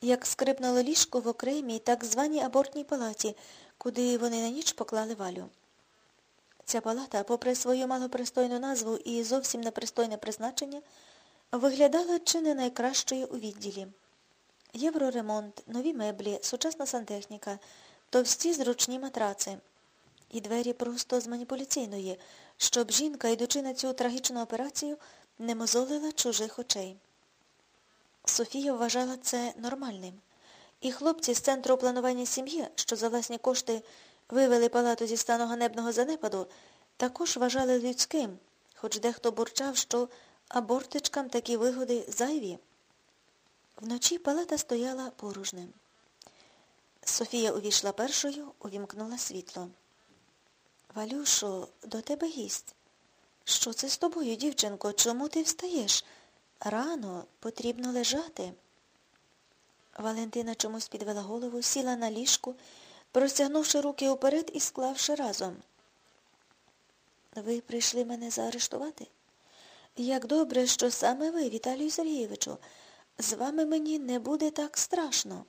як скрипнуло ліжко в окремій так званій абортній палаті, куди вони на ніч поклали валю. Ця палата, попри свою малопристойну назву і зовсім непристойне призначення, виглядала чи не найкращою у відділі. Євроремонт, нові меблі, сучасна сантехніка, товсті зручні матраци. І двері просто з маніпуляційної, щоб жінка, йдучи на цю трагічну операцію, не мозолила чужих очей. Софія вважала це нормальним. І хлопці з центру планування сім'ї, що за власні кошти вивели палату зі стану ганебного занепаду, також вважали людським, хоч дехто бурчав, що абортичкам такі вигоди зайві. Вночі палата стояла порожним. Софія увійшла першою, увімкнула світло. Валюшо, до тебе гість. Що це з тобою, дівчинко? Чому ти встаєш? Рано потрібно лежати. Валентина чомусь підвела голову, сіла на ліжку, простягнувши руки уперед і склавши разом. Ви прийшли мене заарештувати? Як добре, що саме ви, Віталію Сергійовичу, з вами мені не буде так страшно.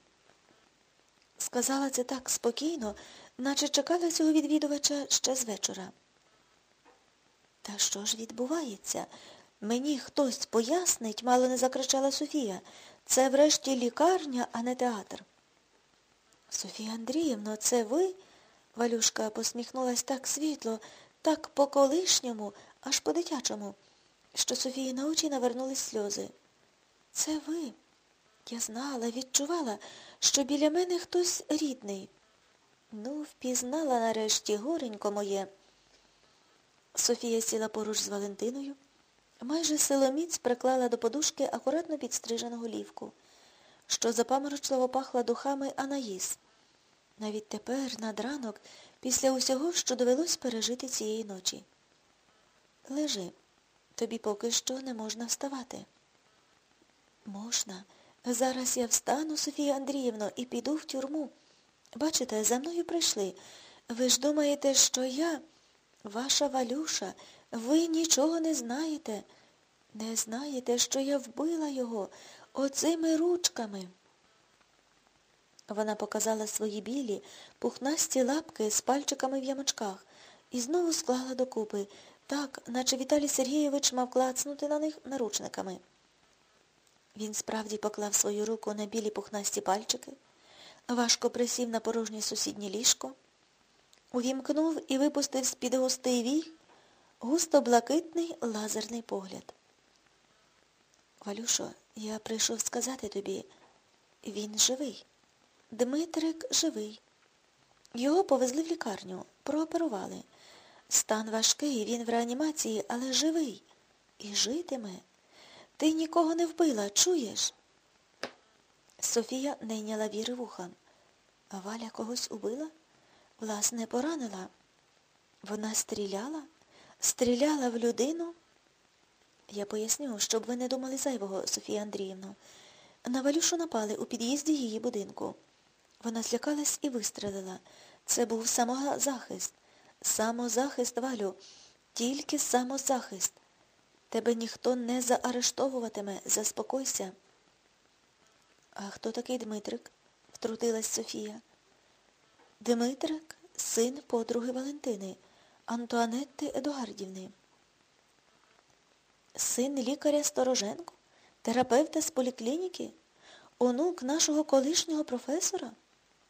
Сказала це так спокійно, наче чекала цього відвідувача ще з вечора. Та що ж відбувається? Мені хтось пояснить, мало не закричала Софія. Це врешті лікарня, а не театр. Софія Андріївно, це ви? Валюшка посміхнулась так світло, так по-колишньому, аж по-дитячому, що Софії на очі навернулись сльози. Це ви. Я знала, відчувала, що біля мене хтось рідний. Ну, впізнала нарешті горенько моє. Софія сіла поруч з Валентиною. Майже силоміць приклала до подушки акуратно підстриженого лівку, що запаморочливо пахла духами Анаїс. Навіть тепер, над ранок, після усього, що довелось пережити цієї ночі. Лежи, тобі поки що не можна вставати. Можна. Зараз я встану, Софія Андріївно, і піду в тюрму. Бачите, за мною прийшли. Ви ж думаєте, що я, ваша Валюша, ви нічого не знаєте. Не знаєте, що я вбила його оцими ручками. Вона показала свої білі, пухнасті лапки з пальчиками в ямочках і знову склала докупи, так, наче Віталій Сергійович мав клацнути на них наручниками. Він справді поклав свою руку на білі пухнасті пальчики, важко присів на порожнє сусіднє ліжко, увімкнув і випустив з-під густий вій густо-блакитний лазерний погляд. Валюшо, я прийшов сказати тобі, він живий. Дмитрик живий. Його повезли в лікарню, прооперували. Стан важкий, він в реанімації, але живий. І житиме. Ти нікого не вбила, чуєш? Софія не йняла віри вуха. Валя когось убила? Власне, поранила. Вона стріляла? Стріляла в людину? Я поясню, щоб ви не думали зайвого, Софія Андріївна. На Валюшу напали у під'їзді її будинку. Вона злякалась і вистрелила. Це був самозахист. Самозахист, Валю, тільки самозахист. Тебе ніхто не заарештовуватиме, заспокойся. А хто такий Дмитрик? втрутилась Софія. Дмитрик син подруги Валентини, Антуанетти Едуардівни. Син лікаря Стороженко, терапевта з поліклініки, онук нашого колишнього професора?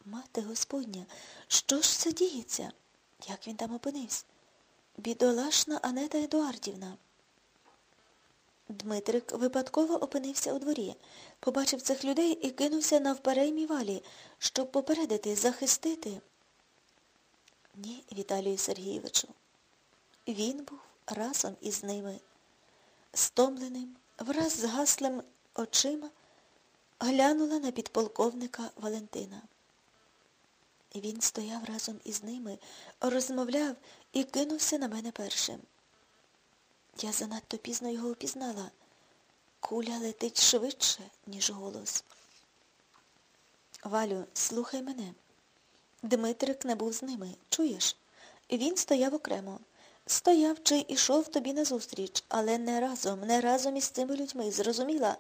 Мати Господня, що ж це діється? Як він там опинився? Бідолашна Анета Едуардівна. Дмитрик випадково опинився у дворі, побачив цих людей і кинувся навпереймій валі, щоб попередити, захистити. Ні, Віталію Сергійовичу. Він був разом із ними, стомленим, враз згаслим очима, глянула на підполковника Валентина. Він стояв разом із ними, розмовляв і кинувся на мене першим. Я занадто пізно його упізнала. Куля летить швидше, ніж голос. Валю, слухай мене. Дмитрик не був з ними. Чуєш? Він стояв окремо. Стояв чи йшов тобі назустріч, але не разом, не разом із цими людьми. Зрозуміла?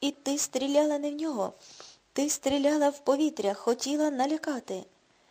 І ти стріляла не в нього. Ти стріляла в повітря, хотіла налякати.